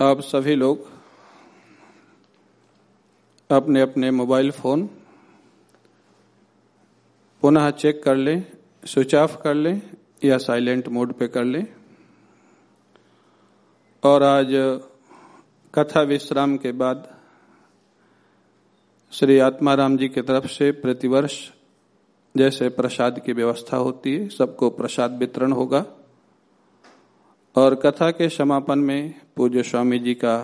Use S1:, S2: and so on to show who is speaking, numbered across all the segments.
S1: आप सभी लोग अपने अपने मोबाइल फ़ोन पुनः चेक कर लें, स्विच ऑफ़ कर लें या साइलेंट मोड पे कर लें। और आज कथा विश्राम के बाद श्री आत्माराम जी की तरफ़ से प्रतिवर्ष जैसे प्रसाद की व्यवस्था होती है, सबको प्रसाद वितरण होगा। और कथा के समापन में पूज्य स्वामी जी का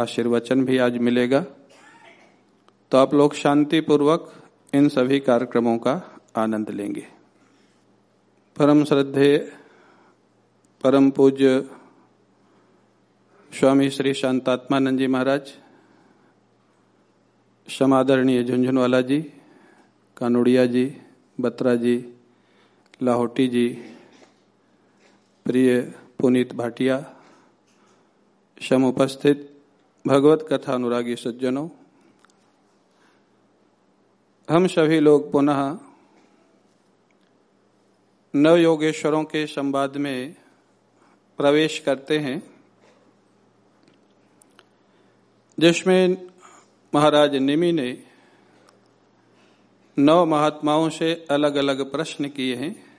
S1: आशीर्वचन भी आज मिलेगा। तो आप लोग शांति पूर्वक इन सभी कार्यक्रमों का आनंद लेंगे। परम श्रद्धे, परम पूज्य स्वामी श्री शांतात्मानंद जी महाराज, समादरणीय झुंझुनवाला जी, कानुड़िया जी, बत्रा जी, लाहौटी जी, प्रिय पुनीत भाटिया, शम उपस्थित, भगवत कथा अनुरागी सज्जनों। हम सभी लोग पुनः नव योगेश्वरों के संवाद में प्रवेश करते हैं, जिसमें महाराज निमि ने नौ महात्माओं से अलग अलग प्रश्न किए हैं।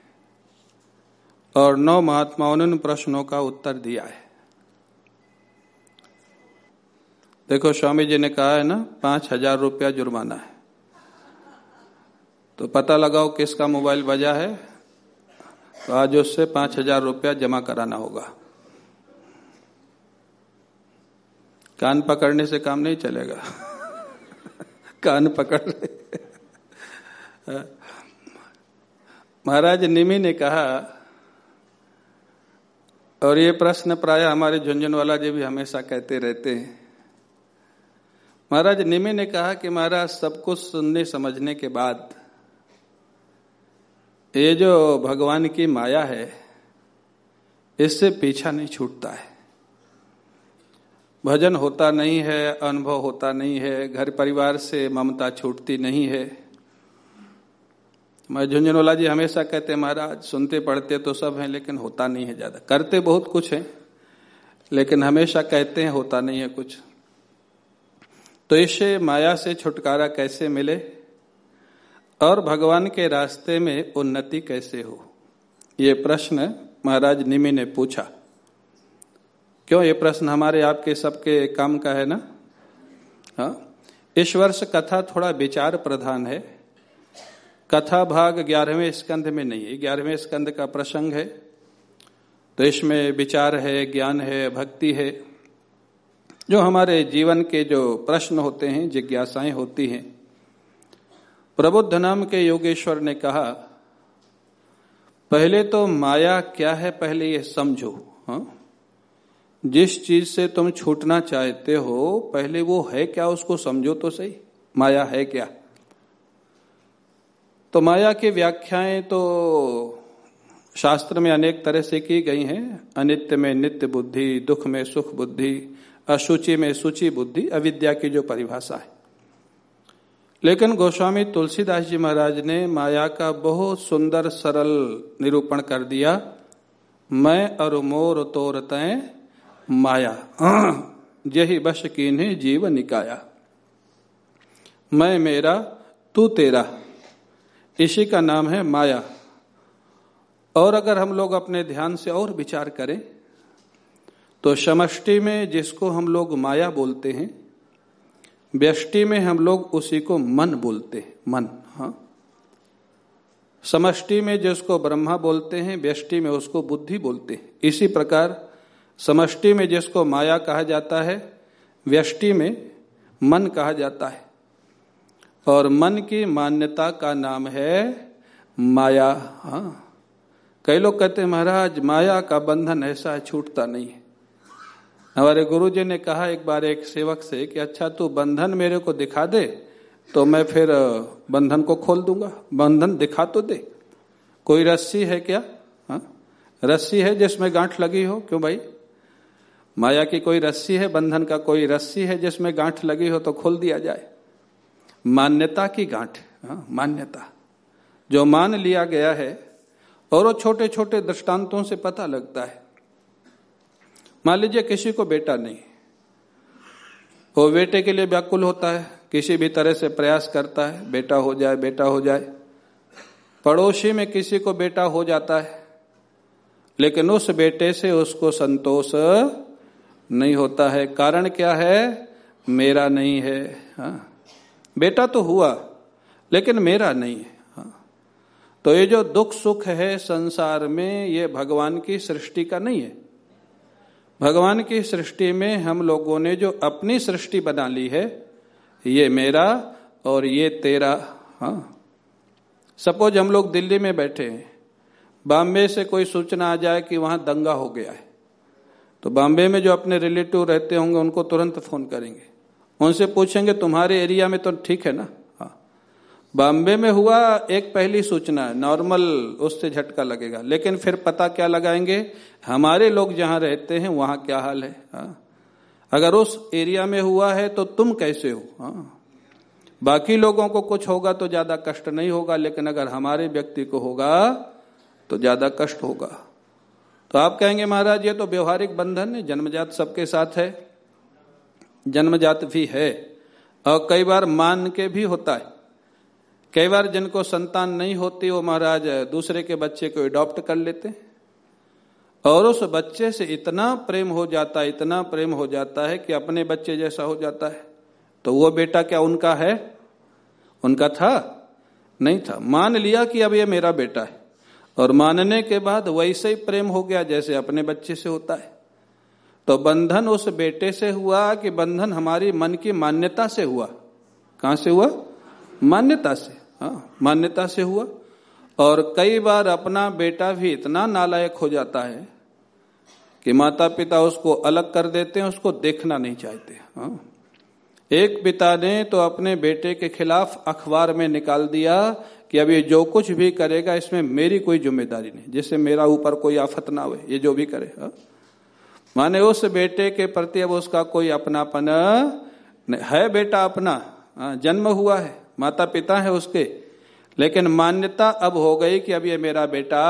S1: और नौ महात्माओं ने प्रश्नों का उत्तर दिया है। देखो, स्वामी जी ने कहा है ना, पाँच हज़ार रुपया जुर्माना है। तो पता लगाओ किसका मोबाइल बजा है। तो आज उससे पाँच हज़ार रुपया जमा कराना होगा। कान पकड़ने से काम नहीं चलेगा। कान पकड़ ले। महाराज निमी ने कहा और ये प्रश्न प्राय हमारे झुंझुनवाला जी भी हमेशा कहते रहते हैं। महाराज निमि ने कहा कि महाराज, सब कुछ सुनने समझने के बाद ये जो भगवान की माया है, इससे पीछा नहीं छूटता है। भजन होता नहीं है, अनुभव होता नहीं है, घर परिवार से ममता छूटती नहीं है। झुंझुनवाला जी हमेशा कहते हैं, महाराज, सुनते पढ़ते तो सब हैं, लेकिन होता नहीं है ज़्यादा। करते बहुत कुछ है, लेकिन हमेशा कहते हैं, होता नहीं है कुछ। तो इससे माया से छुटकारा कैसे मिले? और भगवान के रास्ते में उन्नति कैसे हो? ये प्रश्न महाराज निमि ने पूछा। क्यों? ये प्रश्न हमारे आपके सबके काम का है ना? हाँ? इस वर्ष कथा थोड़ा विचार प्रधान है। कथा भाग ग्यारहवें स्कंध में नहीं है ग्यारहवें स्कंध का प्रसंग है। तो इसमें विचार है, ज्ञान है, भक्ति है। जो हमारे जीवन के जो प्रश्न होते हैं, जिज्ञासाएँ होती हैं। प्रबुद्ध नाम के योगेश्वर ने कहा, पहले तो माया क्या है, पहले ये समझो, हा? जिस चीज़ से तुम छूटना चाहते हो, पहले वो है क्या, उसको समझो तो सही। माया है क्या? तो माया की व्याख्याएँ तो शास्त्र में अनेक तरह से की गई हैं। अनित्य में नित्य बुद्धि, दुख में सुख बुद्धि, अशुचि में सुचि बुद्धि, अविद्या की जो परिभाषा है। लेकिन गोस्वामी तुलसीदास जी महाराज ने माया का बहुत सुंदर, सरल निरूपण कर दिया, मैं और मोर तोर तय माया। यही बश कीन्हे जीव निकाया। मैं मेरा, तू तेरा। इसी का नाम है माया। और अगर हम लोग अपने ध्यान से और विचार करें तो समष्टि में जिसको हम लोग माया बोलते हैं, व्यष्टि में हम लोग उसी को मन बोलते हैं, मन हाँ। समष्टि में जिसको ब्रह्मा बोलते हैं, व्यष्टि में उसको बुद्धि बोलते हैं। इसी प्रकार समष्टि में जिसको माया कहा जाता है, व्यष्टि में मन कहा जाता है। और मन की मान्यता का नाम है माया। हाँ। कई लोग कहते हैं, महाराज, माया का बंधन ऐसा छूटता नहीं है। हमारे गुरु जी ने कहा एक बार एक सेवक से कि अच्छा तू बंधन मेरे को दिखा दे तो मैं फिर बंधन को खोल दूँगा। बंधन दिखा तो दे। कोई रस्सी है क्या? हा? रस्सी है जिसमें गांठ लगी हो? क्यों भाई? माया की कोई रस्सी है? बंधन का कोई रस्सी है जिसमें गांठ लगी हो तो खोल दिया जाए। मान्यता की गांठ हाँ, मान्यता। जो मान लिया गया है और वो छोटे छोटे दृष्टांतों से पता लगता है। मान लीजिए किसी को बेटा नहीं। वो बेटे के लिए व्याकुल होता है किसी भी तरह से प्रयास करता है बेटा हो जाए बेटा हो जाए। पड़ोसी में किसी को बेटा हो जाता है लेकिन उस बेटे से उसको संतोष नहीं होता है। कारण क्या है? मेरा नहीं है हा? बेटा तो हुआ, लेकिन मेरा नहीं है। हा? तो ये जो दुख सुख है संसार में, ये भगवान की सृष्टि का नहीं है। भगवान की सृष्टि में हम लोगों ने जो अपनी सृष्टि बना ली है, ये मेरा और ये तेरा। हाँ। सपोज़ हम लोग दिल्ली में बैठे हैं, बॉम्बे से कोई सूचना आ जाए कि वहाँ दंगा हो गया है तो बॉम्बे में जो अपने रिलेटिव रहते होंगे, उनको तुरंत फ़ोन करेंगे। उनसे पूछेंगे, तुम्हारे एरिया में तो ठीक है ना? हाँ। बॉम्बे में हुआ एक पहली सूचना है नॉर्मल, उससे झटका लगेगा। लेकिन फिर पता क्या लगाएँगे? हमारे लोग जहाँ रहते हैं, वहाँ क्या हाल है? हा? अगर उस एरिया में हुआ है तो तुम कैसे हो? हा? बाकी लोगों को कुछ होगा तो ज़्यादा कष्ट नहीं होगा, लेकिन अगर हमारे व्यक्ति को होगा तो ज़्यादा कष्ट होगा। तो आप कहेंगे, महाराज, ये तो व्यवहारिक बंधन है, जन्मजात सबके साथ है। जन्मजात भी है और कई बार मान के भी होता है। कई बार जिनको संतान नहीं होती, वो महाराज दूसरे के बच्चे को अडॉप्ट कर लेते और उस बच्चे से इतना प्रेम हो जाता है, इतना प्रेम हो जाता है कि अपने बच्चे जैसा हो जाता है। तो वो बेटा क्या उनका है? उनका था? नहीं था। मान लिया कि अब ये मेरा बेटा है। और मानने के बाद वैसे ही प्रेम हो गया जैसे अपने बच्चे से होता है। तो बंधन उस बेटे से हुआ कि बंधन हमारी मन की मान्यता से हुआ। कहाँ से हुआ? मान्यता से। हाँ मान्यता से हुआ। और कई बार अपना बेटा भी इतना नालायक हो जाता है कि माता पिता उसको अलग कर देते हैं, उसको देखना नहीं चाहते। हाँ। एक पिता ने तो अपने बेटे के खिलाफ अखबार में निकाल दिया कि अब ये जो कुछ भी करेगा, इसमें मेरी कोई ज़िम्मेदारी नहीं, जिससे मेरा ऊपर कोई आफत ना हो ये जो भी करे। हा? माने उस बेटे के प्रति अब उसका कोई अपनापन है बेटा अपना? हाँ, जन्म हुआ है माता पिता है उसके। लेकिन मान्यता अब हो गई कि अब ये मेरा बेटा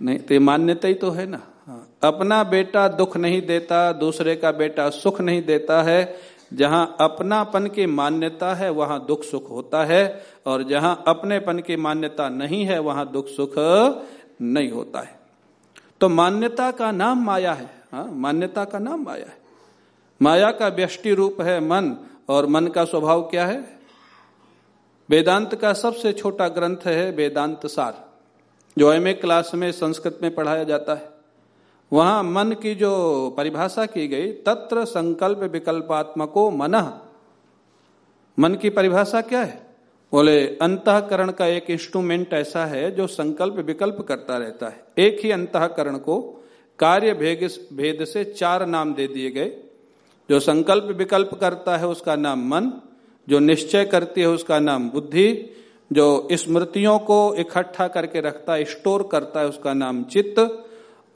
S1: नहीं तो मान्यता ही तो है ना। हाँ। अपना बेटा दुख नहीं देता दूसरे का बेटा सुख नहीं देता है। जहाँ अपनापन की मान्यता है वहाँ दुख सुख होता है। और जहाँ अपनेपन की मान्यता नहीं है वहाँ दुख सुख नहीं होता है। तो मान्यता का नाम माया है। हाँ मान्यता का नाम माया है। माया का व्यष्टि रूप है मन, और मन का स्वभाव क्या है? वेदांत का सबसे छोटा ग्रंथ है वेदांत सार, जो एम क्लास में संस्कृत में पढ़ाया जाता है। वहाँ मन की जो परिभाषा की गई, तत्र संकल्प विकल्पात्मको मन। मन की परिभाषा क्या है? बोले, अंतकरण का एक इंस्ट्रूमेंट ऐसा है जो संकल्प विकल्प करता रहता है। एक ही अंतकरण को कार्य भेद से चार नाम दे दिए गए। जो संकल्प विकल्प करता है उसका नाम मन जो निश्चय करती है उसका नाम बुद्धि जो स्मृतियों को इकट्ठा करके रखता है स्टोर करता है उसका नाम चित्त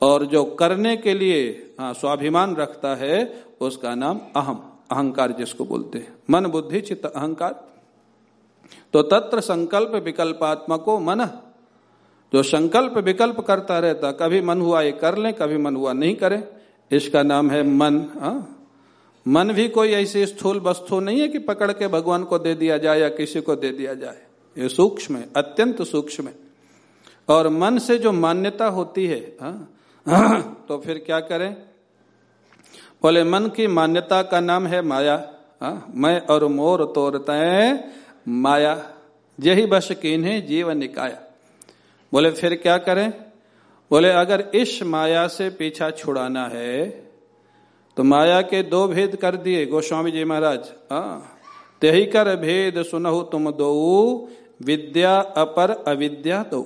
S1: और जो करने के लिए हाँ, स्वाभिमान रखता है उसका नाम अहम अहंकार जिसको बोलते हैं। मन बुद्धि चित्त अहंकार। तो तत्र संकल्प विकल्पात्मको मन जो संकल्प विकल्प करता रहता, कभी मन हुआ ये कर ले, कभी मन हुआ नहीं करे। इसका नाम है मन हाँ। मन भी कोई ऐसी स्थूल वस्तु नहीं है कि पकड़ के भगवान को दे दिया जाए या किसी को दे दिया जाए। ये सूक्ष्म है, अत्यंत सूक्ष्म है। और मन से जो मान्यता होती है, हा? तो फिर क्या करें? बोले, मन की मान्यता का नाम है माया, हा? मैं और मोर तोरते माया, यही बस कीन जीवन निकाया। बोले फिर क्या करें? बोले अगर इस माया से पीछा छुड़ाना है तो माया के दो भेद कर दिए गोस्वामी जी महाराज। हाँ तेही कर भेद सुनहु तुम दो विद्या अपर अविद्या दो।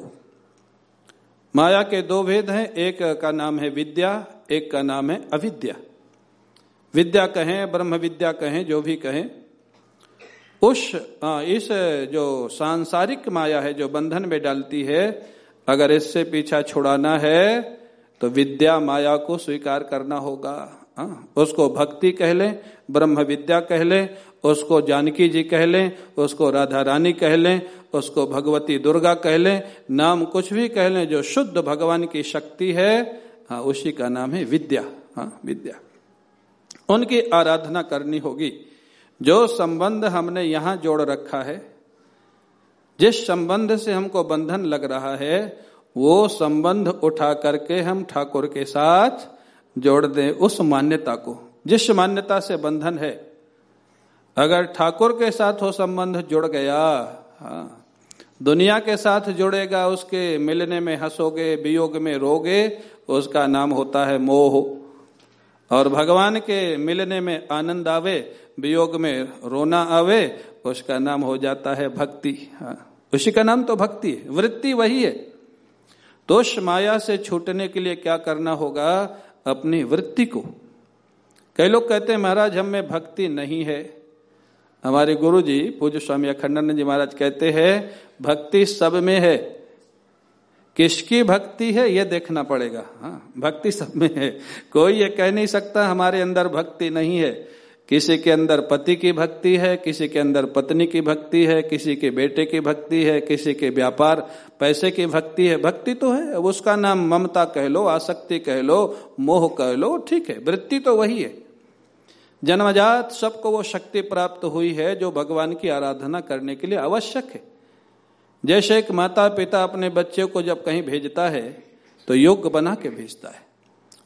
S1: माया के दो भेद हैं एक का नाम है विद्या एक का नाम है अविद्या। विद्या कहें ब्रह्म विद्या कहें जो भी कहें उस आ, इस जो सांसारिक माया है जो बंधन में डालती है अगर इससे पीछा छुड़ाना है तो विद्या माया को स्वीकार करना होगा। हाँ उसको भक्ति कह लें, ब्रह्म विद्या कह लें, उसको जानकी जी कह लें, उसको राधा रानी कह लें, उसको भगवती दुर्गा कह लें, नाम कुछ भी कह लें, जो शुद्ध भगवान की शक्ति है हाँ उसी का नाम है विद्या। हाँ विद्या। उनकी आराधना करनी होगी। जो संबंध हमने यहाँ जोड़ रखा है जिस संबंध से हमको बंधन लग रहा है, वो संबंध उठा करके हम ठाकुर के साथ जोड़ दें उस मान्यता को। जिस मान्यता से बंधन है, अगर ठाकुर के साथ वो संबंध जुड़ गया हाँ दुनिया के साथ जुड़ेगा, उसके मिलने में हंसोगे वियोग में रोगे, उसका नाम होता है मोह। और भगवान के मिलने में आनंद आवे वियोग में रोना आवे, उसका नाम हो जाता है भक्ति। हाँ। उसी का नाम तो भक्ति है, वृत्ति वही है। दोष माया से छूटने के लिए क्या करना होगा? अपनी वृत्ति को। कई लोग कहते हैं, महाराज, हम में भक्ति नहीं है। हमारे गुरु जी पूज्य स्वामी अखंडानंद जी महाराज कहते हैं, भक्ति सब में है। किसकी भक्ति है यह देखना पड़ेगा। हाँ भक्ति सब में है। कोई ये कह नहीं सकता, हमारे अंदर भक्ति नहीं है। किसी के अंदर पति की भक्ति है, किसी के अंदर पत्नी की भक्ति है, किसी के बेटे की भक्ति है, किसी के व्यापार पैसे की भक्ति है। भक्ति तो है उसका नाम ममता कह लो, आसक्ति कह लो, मोह कह लो, ठीक है, वृत्ति तो वही है। जन्मजात सबको वो शक्ति प्राप्त हुई है जो भगवान की आराधना करने के लिए आवश्यक है। जैसे एक माता पिता अपने बच्चे को जब कहीं भेजता है तो योग्य बना के भेजता है।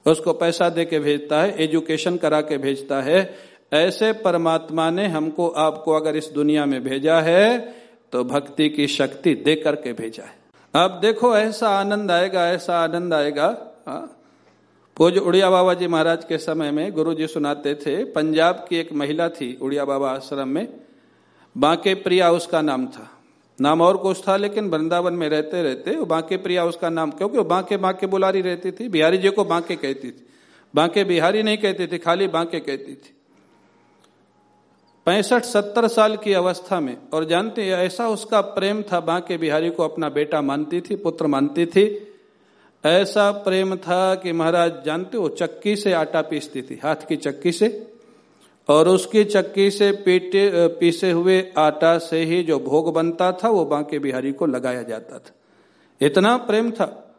S1: उसको पैसा दे के भेजता है, एजुकेशन करा के भेजता है ऐसे परमात्मा ने हमको, आपको अगर इस दुनिया में भेजा है तो भक्ति की शक्ति दे करके भेजा है। अब देखो, ऐसा आनंद आएगा, ऐसा आनंद आएगा। हाँ। पूज उड़िया बाबा जी महाराज के समय में गुरु जी सुनाते थे, पंजाब की एक महिला थी उड़िया बाबा आश्रम में। बांके प्रिया उसका नाम था। नाम और कुछ था, लेकिन वृंदावन में रहते रहते वो बांके प्रिया उसका नाम, क्योंकि वो बांके बांके बुलारी रहती थी। बिहारी जी को बांके कहती थी। बांके बिहारी नहीं कहती थी, खाली बांके कहती थी। पैंसठ सत्तर साल की अवस्था में, और जानते हैं, ऐसा उसका प्रेम था, बांके बिहारी को अपना बेटा मानती थी, पुत्र मानती थी। ऐसा प्रेम था कि महाराज, जानते हो, चक्की से आटा पीसती थी, हाथ की चक्की से। और उसकी चक्की से पीटे, पीसे हुए आटा से ही जो भोग बनता था, वो बांके बिहारी को लगाया जाता था। इतना प्रेम था।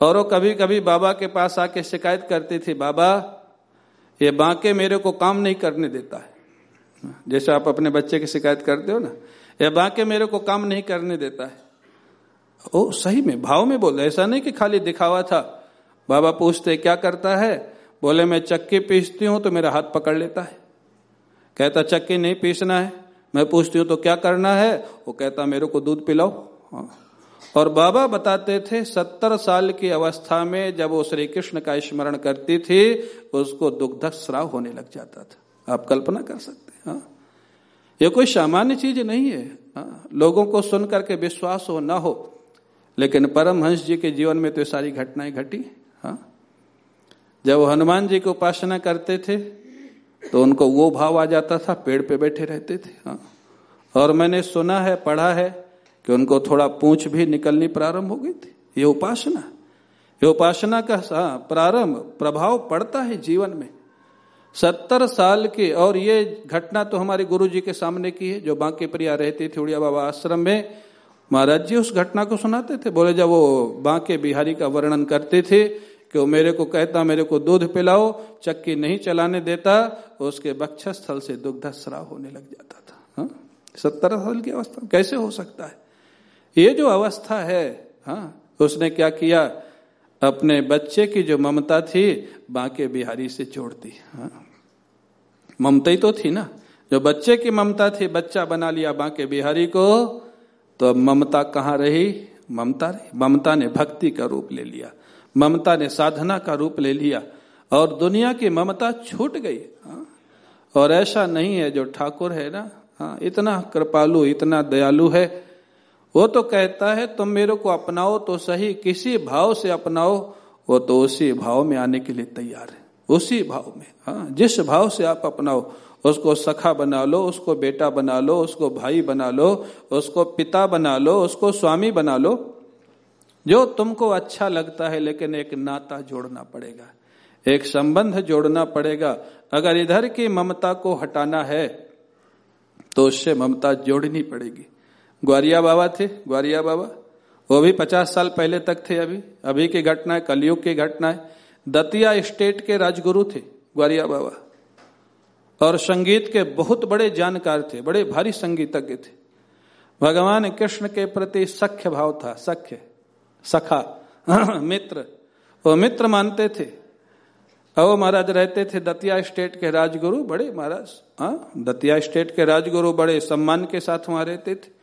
S1: और वो कभी कभी बाबा के पास आके शिकायत करती थी, बाबा, ये बांके मेरे को काम नहीं करने देता है। जैसे आप अपने बच्चे की शिकायत करते हो ना, ये बांके मेरे को काम नहीं करने देता है। ओ, सही में, भाव में बोल ऐसा नहीं कि खाली दिखावा था। बाबा पूछते, क्या करता है? बोले, मैं चक्की पीसती हूँ तो मेरा हाथ पकड़ लेता है। कहता, चक्की नहीं पीसना है। मैं पूछती हूँ तो क्या करना है? वो कहता, मेरे को दूध पिलाओ। और बाबा बताते थे, सत्तर साल की अवस्था में जब वो श्री कृष्ण का स्मरण करती थी, उसको दुग्ध श्राव होने लग जाता था। आप कल्पना कर सकते हैं। ये कोई सामान्य चीज़ नहीं है। हाँ। लोगों को सुन करके विश्वास हो ना हो लेकिन परमहंस जी के जीवन में तो सारी घटनाएँ घटी। हाँ? जब वो हनुमान जी की उपासना करते थे तो उनको वो भाव आ जाता था पेड़ पे बैठे रहते थे। हाँ? और मैंने सुना है पढ़ा है कि उनको थोड़ा पूछ भी निकलनी प्रारंभ हो गई थी। ये उपासना। ये उपासना का हाँ, प्रारंभ प्रभाव पड़ता है जीवन में। सत्तर साल की, और ये घटना तो हमारे गुरु जी के सामने की है, जो बांके प्रिया रहती थी उड़िया बाबा आश्रम में। महाराज जी उस घटना को सुनाते थे, बोले जब वो बांके बिहारी का वर्णन करते थे कि वो मेरे को कहता, मेरे को दूध पिलाओ, चक्की नहीं चलाने देता, उसके बक्षस्थल से दुग्ध स्राव होने लग जाता था। हाँ? सत्तर साल की अवस्था, कैसे हो सकता है? ये जो अवस्था है हाँ उसने क्या किया? अपने बच्चे की जो ममता थी, बांके बिहारी से दी हाँ? ममता ही तो थी ना। जो बच्चे की ममता थी, बच्चा बना लिया बांके बिहारी को तो अब ममता कहाँ रही? ममता रही। ममता ने भक्ति का रूप ले लिया। ममता ने साधना का रूप ले लिया। और दुनिया की ममता छूट गई। हाँ? और ऐसा नहीं है जो ठाकुर है ना। हाँ इतना कृपालु, इतना दयालु है। वो तो कहता है, तुम मेरे को अपनाओ तो सही, किसी भाव से अपनाओ, वो तो उसी भाव में आने के लिए तैयार है। उसी भाव में हाँ जिस भाव से आप अपनाओ, उसको सखा बना लो, उसको बेटा बना लो, उसको भाई बना लो, उसको पिता बना लो, उसको स्वामी बना लो। जो तुमको अच्छा लगता है, लेकिन एक नाता जोड़ना पड़ेगा, एक संबंध जोड़ना पड़ेगा। अगर इधर की ममता को हटाना है तो उससे ममता जोड़नी पड़ेगी। ग्वारिया बाबा थे, ग्वारिया बाबा। वो भी पचास साल पहले तक थे अभी। अभी की घटना है, कलयुग की घटना है। दतिया स्टेट के राजगुरु थे ग्वारिया बाबा। और संगीत के बहुत बड़े जानकार थे, बड़े भारी संगीतज्ञ थे। भगवान कृष्ण के प्रति सख्य भाव था, सख्य, सखा, मित्र। वो मित्र मानते थे। और महाराज रहते थे दतिया स्टेट के राजगुरु बड़े महाराज हाँ दतिया स्टेट के राजगुरु बड़े सम्मान के साथ वहाँ रहते थे।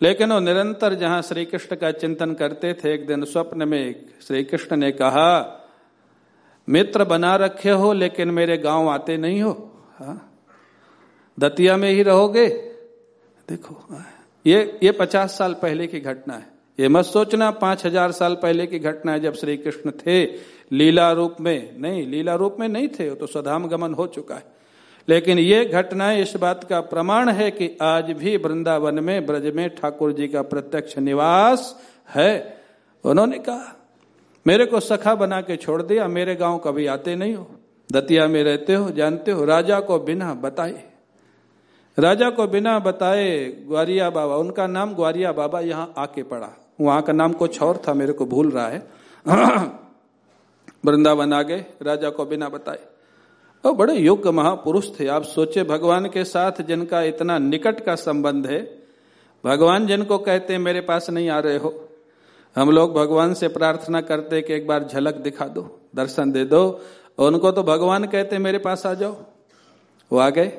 S1: लेकिन वो निरंतर जहाँ श्री कृष्ण का चिंतन करते थे, एक दिन स्वप्न में श्री कृष्ण ने कहा, मित्र बना रखे हो, लेकिन मेरे गाँव आते नहीं हो। हा? दतिया में ही रहोगे? देखो, ये ये पचास साल पहले की घटना है। ये मत सोचना, पाँच हज़ार साल पहले की घटना है जब श्री कृष्ण थे लीला रूप में। नहीं, लीला रूप में नहीं थे, वो तो स्वधाम गमन हो चुका है। लेकिन ये घटना इस बात का प्रमाण है कि आज भी वृंदावन में, ब्रज में ठाकुर जी का प्रत्यक्ष निवास है। उन्होंने कहा, मेरे को सखा बना के छोड़ दिया, मेरे गाँव कभी आते नहीं हो। दतिया में रहते हो, जानते हो, राजा को बिना बताए। राजा को बिना बताए ग्वारिया बाबा, उनका नाम ग्वारिया बाबा यहाँ आके पड़ा। वहाँ का नाम कुछ और था, मेरे को भूल रहा है। वृंदावन आ गए, राजा को बिना बताए। और बड़े योग्य महापुरुष थे। आप सोचे भगवान के साथ जिनका इतना निकट का संबंध है भगवान जिनको कहते हैं मेरे पास नहीं आ रहे हो। हम लोग भगवान से प्रार्थना करते कि एक बार झलक दिखा दो दर्शन दे दो उनको तो भगवान कहते मेरे पास आ जाओ। वो आ गए।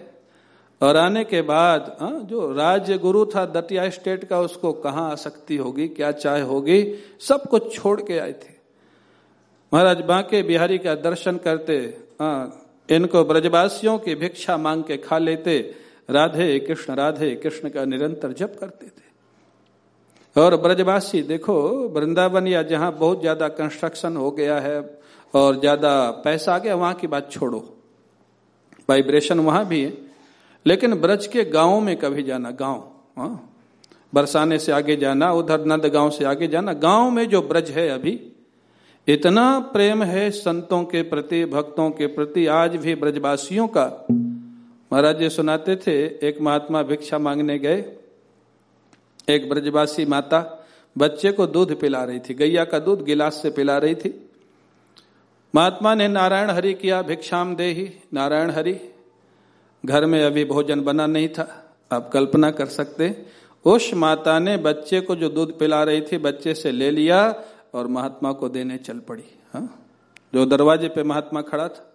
S1: और आने के बाद आ, हाँ, जो राज्य गुरु था दतिया स्टेट का उसको कहाँ आसक्ति होगी क्या चाय होगी सब कुछ छोड़ के आए थे। महाराज बांके बिहारी का दर्शन करते आ, हाँ, इनको ब्रजवासियों की भिक्षा मांग के खा लेते, राधे कृष्ण राधे कृष्ण का निरंतर जप करते थे। और ब्रजवासी, देखो, वृंदावन या जहाँ बहुत ज़्यादा कंस्ट्रक्शन हो गया है और ज़्यादा पैसा आ गया, वहाँ की बात छोड़ो। वाइब्रेशन वहाँ भी है। लेकिन ब्रज के गाँवों में कभी जाना, गाँव हाँ। बरसाने से आगे जाना, उधर नंद गाँव से आगे जाना, गाँव में जो ब्रज है अभी इतना प्रेम है संतों के प्रति, भक्तों के प्रति, आज भी ब्रजवासियों का। महाराज जी सुनाते थे, एक महात्मा भिक्षा मांगने गए। एक ब्रजवासी माता बच्चे को दूध पिला रही थी, गैया का दूध गिलास से पिला रही थी। महात्मा ने नारायण हरि किया भिक्षाम दे ही नारायण हरि। घर में अभी भोजन बना नहीं था, आप कल्पना कर सकते। उस माता ने बच्चे को जो दूध पिला रही थी, बच्चे से ले लिया और महात्मा को देने चल पड़ी, हा? जो दरवाजे पे महात्मा खड़ा था।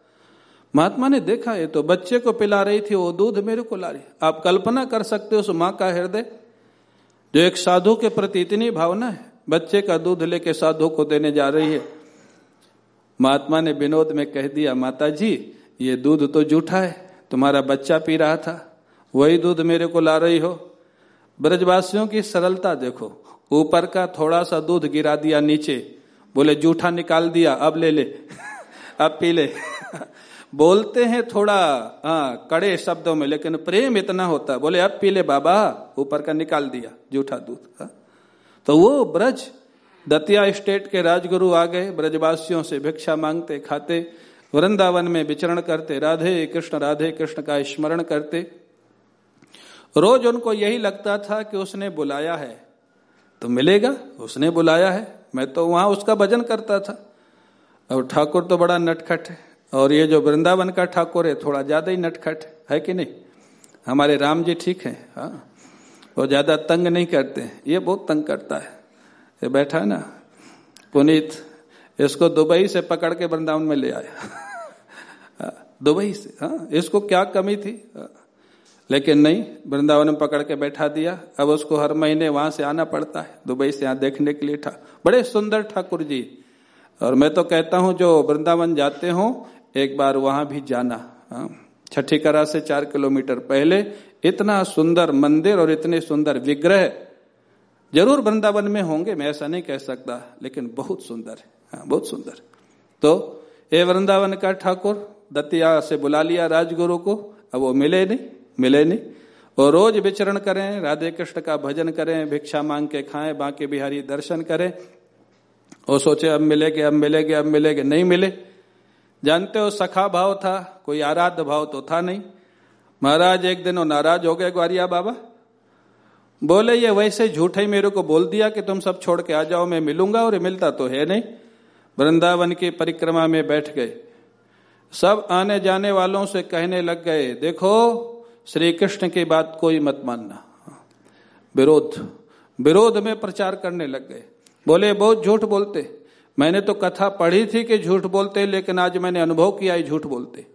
S1: महात्मा ने देखा, ये तो बच्चे को पिला रही थी, वो दूध मेरे को ला रही आप कल्पना कर सकते हो उस माँ का हृदय, जो एक साधु के प्रति इतनी भावना है, बच्चे का दूध लेके साधु को देने जा रही है? महात्मा ने विनोद में कह दिया माता जी ये दूध तो जूठा है, तुम्हारा बच्चा पी रहा था, वही दूध मेरे को ला रही हो। ब्रजवासियों की सरलता देखो ऊपर का थोड़ा सा दूध गिरा दिया, नीचे। बोले, जूठा निकाल दिया, अब ले ले। अब पी ले। बोलते हैं थोड़ा हाँ कड़े शब्दों में, लेकिन प्रेम इतना होता। बोले, अब पी ले बाबा, ऊपर का निकाल दिया, जूठा दूध। हा? तो वो ब्रज, दतिया स्टेट के राजगुरु आ गए, ब्रजवासियों से भिक्षा मांगते, खाते, वृंदावन में विचरण करते, राधे कृष्ण राधे कृष्ण का स्मरण करते। रोज उनको यही लगता था कि उसने बुलाया है। तो मिलेगा उसने बुलाया है। मैं तो वहाँ उसका भजन करता था। और ठाकुर तो बड़ा नटखट है और ये जो वृंदावन का ठाकुर है थोड़ा ज़्यादा ही नटखट है कि नहीं? हमारे राम जी ठीक है हाँ। वो ज़्यादा तंग नहीं करते ये बहुत तंग करता है। ये बैठा है ना पुनीत इसको दुबई से पकड़ के वृंदावन में ले आया। हाँ, दुबई से हाँ इसको क्या कमी थी? हाँ, लेकिन नहीं वृंदावन में पकड़ के बैठा दिया। अब उसको हर महीने वहाँ से आना पड़ता है। दुबई से यहाँ देखने के लिए था। बड़े सुंदर ठाकुर जी। और मैं तो कहता हूँ जो वृंदावन जाते हो एक बार वहाँ भी जाना। हाँ, छठी करा से चार किलोमीटर पहले इतना सुंदर मंदिर और इतने सुंदर विग्रह ज़रूर वृंदावन में होंगे मैं ऐसा नहीं कह सकता लेकिन बहुत सुंदर है। हाँ, बहुत सुंदर। तो ये वृंदावन का ठाकुर दतिया से बुला लिया राजगुरु को अब वो मिले नहीं। मिले नहीं। और रोज विचरण करें, राधे कृष्ण का भजन करें, भिक्षा मांग के खाएँ, बांके बिहारी दर्शन करें। और सोचे अब मिलेगे अब मिलेगे अब मिलेगे, नहीं मिले। जानते हो सखा भाव था, कोई आराध्य भाव तो था नहीं। महाराज, एक दिन वो नाराज़ हो गए ग्वारिया बाबा। बोले, ये वैसे झूठे ही मेरे को बोल दिया कि तुम सब छोड़ के आ जाओ, मैं मिलूँगा और मिलता तो है नहीं। वृंदावन की परिक्रमा में बैठ गए। सब आने जाने वालों से कहने लग गए, देखो श्री कृष्ण की बात कोई मत मानना। विरोध। विरोध में प्रचार करने लग गए। बोले बहुत झूठ बोलते। मैंने तो कथा पढ़ी थी कि झूठ बोलते लेकिन आज मैंने अनुभव किया झूठ बोलते।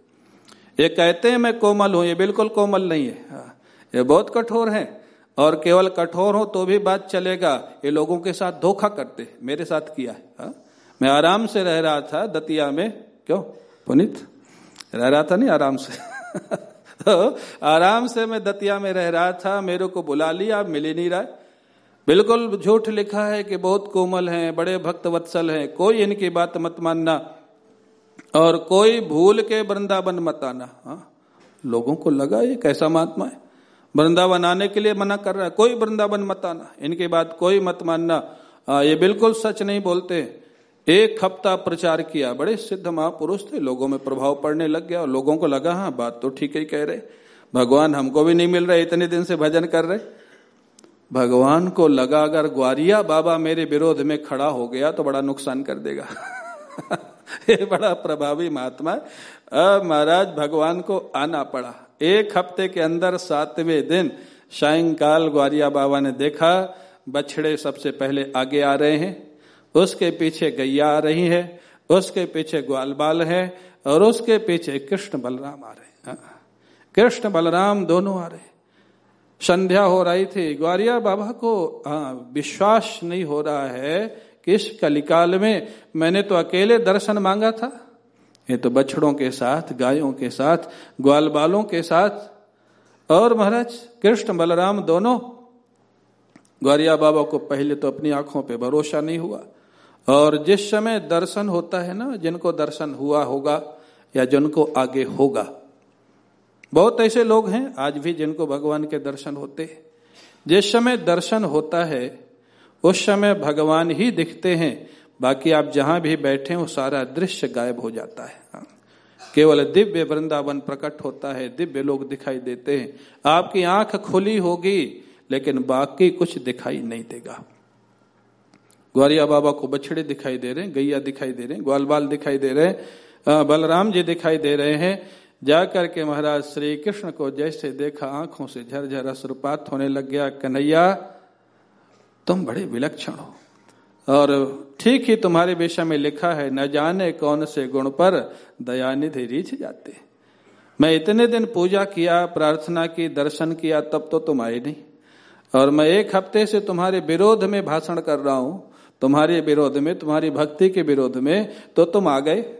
S1: ये कहते हैं मैं कोमल हूँ। ये बिल्कुल कोमल नहीं है। हाँ, ये बहुत कठोर है। और केवल कठोर हो तो भी बात चलेगा। ये लोगों के साथ धोखा करते मेरे साथ किया है। हा? मैं आराम से रह रहा था दतिया में। क्यों? पुनित? रह रहा था नहीं? आराम से। तो आराम से मैं दतिया में रह रहा था, मेरे को बुला लिया मिल ही नहीं रहा बिल्कुल झूठ लिखा है कि बहुत कोमल हैं, बड़े भक्त वत्सल हैं, कोई इनकी बात मत मानना और कोई भूल के वृंदावन मत आना। हाँ लोगों को लगा ये कैसा महात्मा है। वृंदावन आने के लिए मना कर रहा है, कोई वृंदावन मत आना, इनकी बात कोई मत मानना। ये बिल्कुल सच नहीं बोलते। एक हफ़्ता प्रचार किया। बड़े सिद्ध महापुरुष थे। लोगों में प्रभाव पड़ने लग गया और लोगों को लगा हाँ बात तो ठीक ही कह रहे भगवान हमको भी नहीं मिल रहे इतने दिन से भजन कर रहे भगवान को लगा, अगर ग्वारिया बाबा मेरे विरोध में खड़ा हो गया तो बड़ा नुकसान कर देगा। ये बड़ा प्रभावी महात्मा अब महाराज, भगवान को आना पड़ा। एक हफ़्ते के अंदर सातवें दिन सायंकाल ग्वारिया बाबा ने देखा, बछड़े सबसे पहले आगे आ रहे हैं। उसके पीछे गैया आ रही है उसके पीछे ग्वाल बाल है और उसके पीछे कृष्ण बलराम आ रहे हैं। कृष्ण बलराम दोनों आ रहे संध्या हो रही थी ग्वारिया बाबा को हाँ, विश्वास नहीं हो रहा है कि इस कलिकाल में मैंने तो अकेले दर्शन मांगा था। ये तो बछड़ों के साथ गायों के साथ ग्वाल बालों के साथ। और महाराज कृष्ण बलराम दोनों ग्वारिया बाबा को पहले तो अपनी आँखों पे भरोसा नहीं हुआ। और जिस समय दर्शन होता है ना, जिनको दर्शन हुआ होगा या जिनको आगे होगा। बहुत ऐसे लोग हैं, आज भी जिनको भगवान के दर्शन होते हैं। जिस समय दर्शन होता है, उस समय भगवान ही दिखते हैं। बाकी आप जहाँ भी बैठे हो, सारा दृश्य गायब हो जाता है। हाँ। केवल दिव्य वृंदावन प्रकट होता है, दिव्य लोग दिखाई देते हैं। आपकी आँख खुली होगी, लेकिन बाकी कुछ दिखाई नहीं देगा। ग्वारिया बाबा को बछड़े दिखाई दे रहे हैं, गैया दिखाई दे रहे हैं ग्वाल बाल दिखाई दे रहे हैं बलराम जी दिखाई दे रहे हैं। जाकर के महाराज श्री कृष्ण को जैसे देखा आँखों से झरझर असुरपात होने लग गया, कन्हैया, तुम बड़े विलक्षण हो। और ठीक ही तुम्हारे विषय में लिखा है, न जाने कौन से गुण पर दयानिधि रीछ जाते। मैं इतने दिन पूजा किया, प्रार्थना की, दर्शन किया, तब तो तुम आए नहीं। और मैं एक हफ़्ते से तुम्हारे विरोध में भाषण कर रहा हूँ तुम्हारे विरोध में, तुम्हारी भक्ति के विरोध में तो तुम आ गए।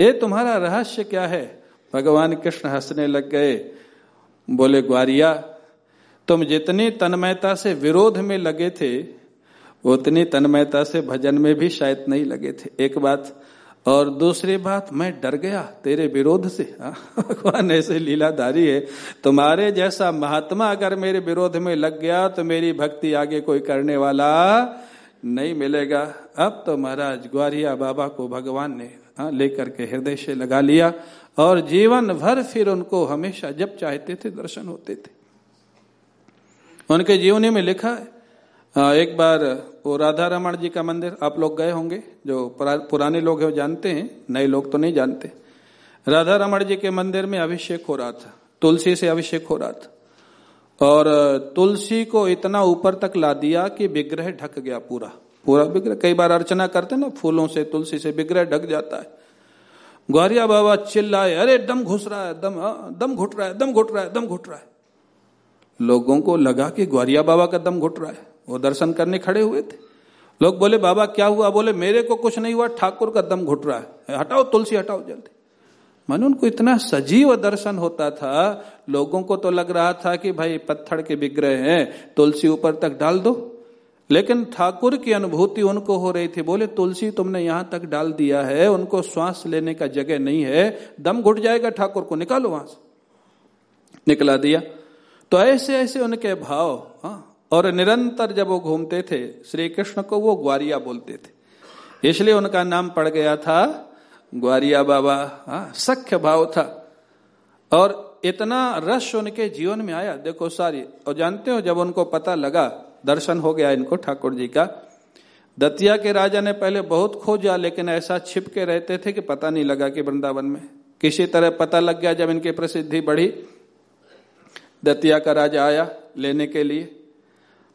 S1: ये तुम्हारा रहस्य क्या है? भगवान कृष्ण हंसने लग गए। बोले, ग्वारिया, तुम जितनी तन्मयता से विरोध में लगे थे, उतनी तन्मयता से भजन में भी शायद नहीं लगे थे। एक बात और दूसरी बात, मैं डर गया तेरे विरोध से। भगवान, ऐसे लीलाधारी है। तुम्हारे जैसा महात्मा अगर मेरे विरोध में लग गया तो मेरी भक्ति आगे कोई करने वाला नहीं मिलेगा। अब तो महाराज ग्वारिया बाबा को भगवान ने हाँ, लेकर के हृदय से लगा लिया और जीवन भर फिर उनको हमेशा जब चाहते थे दर्शन होते थे। उनके जीवनी में लिखा है हाँ, एक बार वो राधा रमण जी का मंदिर आप लोग गए होंगे जो पुराने लोग हैं जानते हैं नए लोग तो नहीं जानते। राधा रमण जी के मंदिर में अभिषेक हो रहा था तुलसी से अभिषेक हो रहा था। और तुलसी को इतना ऊपर तक ला दिया कि विग्रह ढक गया पूरा। पूरा विग्रह। कई बार अर्चना करते ना फूलों से तुलसी से विग्रह ढक जाता है। ग्वारिया बाबा चिल्लाए अरे दम घुस रहा है दम हाँ, दम घुट रहा है दम घुट रहा है दम घुट रहा है। लोगों को लगा कि ग्वारिया बाबा का दम घुट रहा है। वो दर्शन करने खड़े हुए थे। लोग बोले बाबा क्या हुआ? बोले मेरे को कुछ नहीं हुआ ठाकुर का दम घुट रहा है। हटाओ तुलसी हटाओ जल्दी। मन उनको इतना सजीव दर्शन होता था, लोगों को तो लग रहा था कि भाई पत्थर के विग्रह हैं, तुलसी ऊपर तक डाल दो। लेकिन ठाकुर की अनुभूति उनको हो रही थी, बोले, तुलसी तुमने यहाँ तक डाल दिया है, उनको श्वास लेने का जगह नहीं है, दम घुट जाएगा ठाकुर को, निकालो वहाँ से। निकला दिया। तो ऐसे ऐसे उनके भाव हाँ और निरंतर जब वो घूमते थे श्री कृष्ण को वो ग्वारिया बोलते थे। इसलिए उनका नाम पड़ गया था ग्वारिया बाबा हाँ सख्य भाव था। और इतना रश उनके जीवन में आया। देखो सारी, और जानते हो, जब उनको पता लगा, दर्शन हो गया इनको ठाकुर जी का, दतिया के राजा ने पहले बहुत खोजा, लेकिन ऐसा छिप के रहते थे कि पता नहीं लगा कि वृंदावन में। किसी तरह पता लग गया जब इनकी प्रसिद्धि बढ़ी। दतिया का राजा आया लेने के लिए।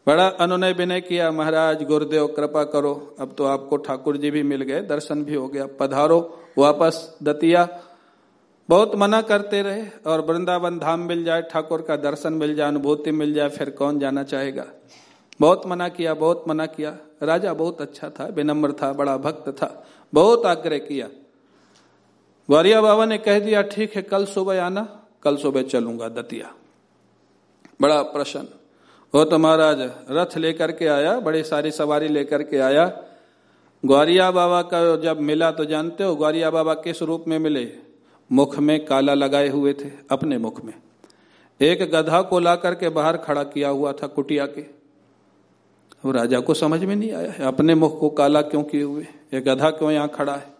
S1: बड़ा अनुनय विनय किया, महाराज, गुरुदेव, कृपा करो। अब तो आपको ठाकुर जी भी मिल गए, दर्शन भी हो गया। पधारो, वापस दतिया। बहुत मना करते रहे, और वृंदावन धाम मिल जाए, ठाकुर का दर्शन मिल जाए, अनुभूति मिल जाए, फिर कौन जाना चाहेगा? बहुत मना किया, बहुत मना किया। राजा बहुत अच्छा था, विनम्र था, बड़ा भक्त था, बहुत आग्रह किया। ग्वारिया बाबा ने कह दिया, ठीक है, कल सुबह आना, कल सुबह चलूँगा दतिया। बड़ा प्रसन्न। वो तो महाराज, रथ लेकर के आया, बड़ी सारी सवारी लेकर के आया। ग्वारिया बाबा का जब मिला तो जानते हो, ग्वारिया बाबा किस रूप में मिले? मुख में काला लगाए हुए थे, अपने मुख में। एक गधा को ला करके बाहर खड़ा किया हुआ था कुटिया के। वो राजा को समझ में नहीं आया, अपने मुख को काला क्यों किए हुए? ये गधा क्यों यहाँ खड़ा है?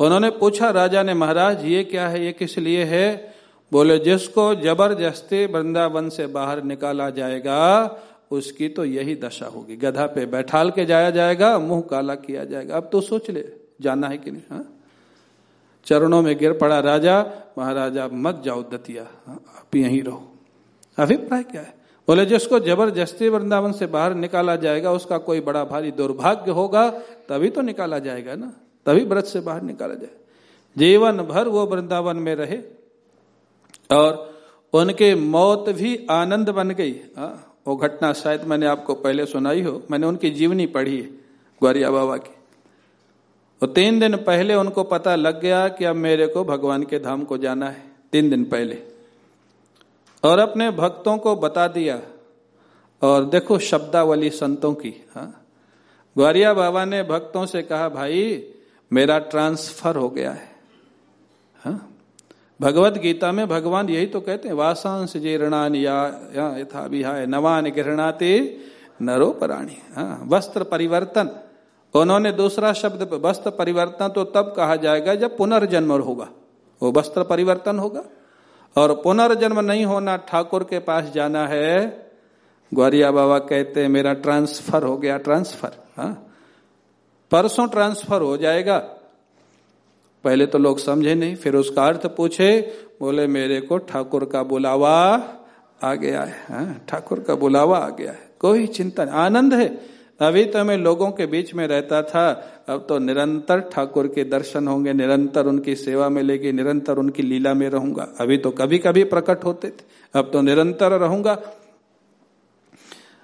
S1: उन्होंने पूछा, राजा ने, महाराज, ये क्या है? ये किस लिए है? बोले जिसको ज़बरदस्ती वृंदावन से बाहर निकाला जाएगा उसकी तो यही दशा होगी। गधा पे बैठाल के जाया जाएगा मुँह काला किया जाएगा। अब तो सोच ले जाना है कि नहीं हाँ? चरणों में गिर पड़ा राजा महाराजा मत जाओ दतिया हाँ, आप यहीं रहो। अभिप्राय क्या है? बोले जिसको ज़बरदस्ती वृंदावन से बाहर निकाला जाएगा उसका कोई बड़ा भारी दुर्भाग्य होगा तभी तो निकाला जाएगा ना? तभी व्रत से बाहर निकाला जाए। जीवन भर वो वृंदावन में रहे और उनके मौत भी आनंद बन गई। हाँ, वो घटना शायद मैंने आपको पहले सुनाई हो। मैंने उनकी जीवनी पढ़ी है ग्वारिया बाबा की। तो तीन दिन पहले उनको पता लग गया कि अब मेरे को भगवान के धाम को जाना है तीन दिन पहले। और अपने भक्तों को बता दिया। और देखो शब्दावली संतों की हाँ। ग्वारिया बाबा ने भक्तों से कहा भाई मेरा ट्रांसफ़र हो गया है। हाँ भगवत गीता में भगवान यही तो कहते हैं वासांश जीर्णान या यथा विहाय, नवान गृहणाते नरो प्राणी। हाँ वस्त्र परिवर्तन। उन्होंने दूसरा शब्द, वस्त्र परिवर्तन तो तब कहा जाएगा जब पुनर्जन्म होगा। वो वस्त्र परिवर्तन होगा। और पुनर्जन्म नहीं होना ठाकुर के पास जाना है, ग्वारिया बाबा कहते हैं, मेरा ट्रांसफ़र हो गया, ट्रांसफ़र। हाँ परसों ट्रांसफ़र हो जाएगा। पहले तो लोग समझे नहीं फिर उसका अर्थ पूछे बोले मेरे को ठाकुर का बुलावा आ गया है हाँ, ठाकुर का बुलावा आ गया है। कोई चिंता नहीं आनंद है। अभी तो मैं लोगों के बीच में रहता था अब तो निरंतर ठाकुर के दर्शन होंगे निरंतर उनकी सेवा मिलेगी निरंतर उनकी लीला में रहूँगा। अभी तो कभी कभी प्रकट होते थे अब तो निरंतर रहूँगा।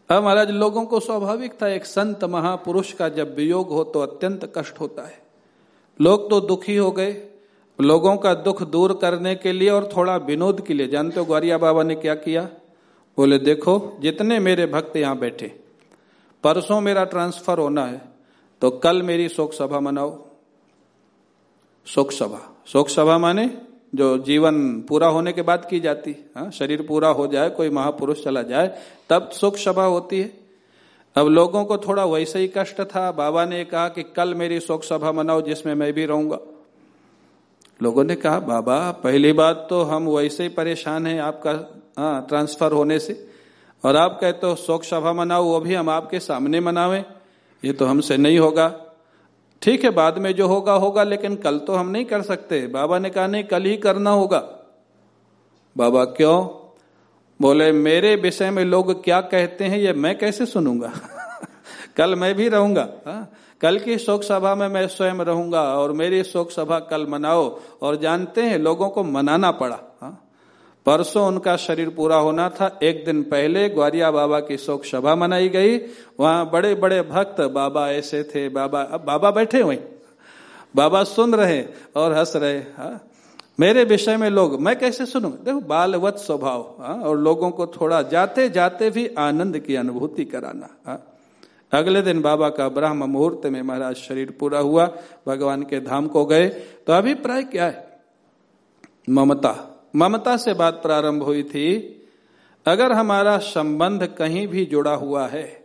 S1: अब महाराज लोगों को स्वाभाविक था एक संत महापुरुष का जब वियोग हो तो अत्यंत कष्ट होता है। लोग तो दुखी हो गए। लोगों का दुख दूर करने के लिए और थोड़ा विनोद के लिए। जानते हो ग्वारिया बाबा ने क्या किया? बोले, देखो, जितने मेरे भक्त यहाँ बैठे, परसों मेरा ट्रांसफ़र होना है तो कल मेरी शोक सभा मनाओ। शोक सभा। शोक सभा माने जो जीवन पूरा होने के बाद की जाती। है, शरीर पूरा हो जाए, कोई महापुरुष चला जाए, तब शोक सभा होती है। अब लोगों को थोड़ा वैसे ही कष्ट था। बाबा ने कहा कि कल मेरी शोक सभा मनाओ जिसमें मैं भी रहूँगा। लोगों ने कहा, बाबा, पहली बात तो हम वैसे ही परेशान हैं आपका हाँ ट्रांसफ़र होने से। और आप कहते हो शोक सभा मनाओ, वो भी हम आपके सामने मनावे। ये तो हमसे नहीं होगा। ठीक है, बाद में जो होगा होगा, लेकिन कल तो हम नहीं कर सकते। बाबा ने कहा, नहीं, कल ही करना होगा। बाबा, क्यों? बोले, मेरे विषय में लोग क्या कहते हैं ये मैं कैसे सुनूँगा कल मैं भी रहूँगा, हा? कल की शोक सभा में मैं स्वयं रहूँगा और मेरी शोक सभा कल मनाओ और जानते हैं, लोगों को मनाना पड़ा, हा? परसों उनका शरीर पूरा होना था एक दिन पहले ग्वारिया बाबा की शोक सभा मनाई गई वहाँ बड़े बड़े भक्त बाबा ऐसे थे बाबा, अब बाबा बैठे हुए बाबा सुन रहे और हंस रहे हा? मेरे विषय में लोग, मैं कैसे सुनू देखो, बालवत स्वभाव, हा? और लोगों को थोड़ा जाते जाते भी आनंद की अनुभूति कराना, हा? अगले दिन बाबा का ब्रह्म मुहूर्त में महाराज शरीर पूरा हुआ, भगवान के धाम को गए तो अभिप्राय क्या है ममता ममता से बात प्रारंभ हुई थी, अगर हमारा संबंध कहीं भी जुड़ा हुआ है,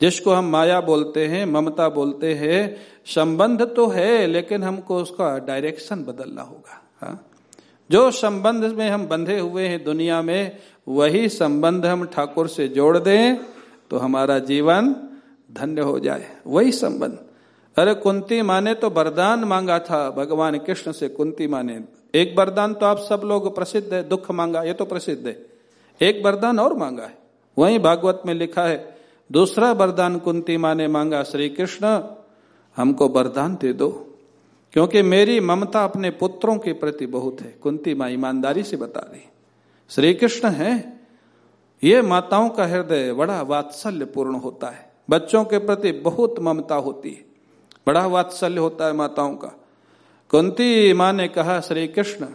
S1: जिसको हम माया बोलते हैं, ममता बोलते हैं, संबंध तो है, लेकिन हमको उसका डायरेक्शन बदलना होगा? जो संबंध में हम बंधे हुए हैं दुनिया में, वही संबंध हम ठाकुर से जोड़ दें तो हमारा जीवन धन्य हो जाए। वही संबंध। अरे कुंती माने तो वरदान मांगा था, भगवान कृष्ण से कुंती माने। एक वरदान तो आप सब लोग प्रसिद्ध है, दुख मांगा, ये तो प्रसिद्ध है। एक वरदान और मांगा है। वही भागवत में लिखा है, दूसरा वरदान कुंती माँ ने मांगा, श्री कृष्ण, हमको वरदान दे दो। क्योंकि मेरी ममता अपने पुत्रों के प्रति बहुत है। कुंती माँ ईमानदारी से बता रही श्री कृष्ण है। ये माताओं का हृदय बड़ा वात्सल्य पूर्ण होता है। बच्चों के प्रति बहुत ममता होती है। बड़ा वात्सल्य होता है माताओं का। कुंती माँ ने कहा श्री कृष्ण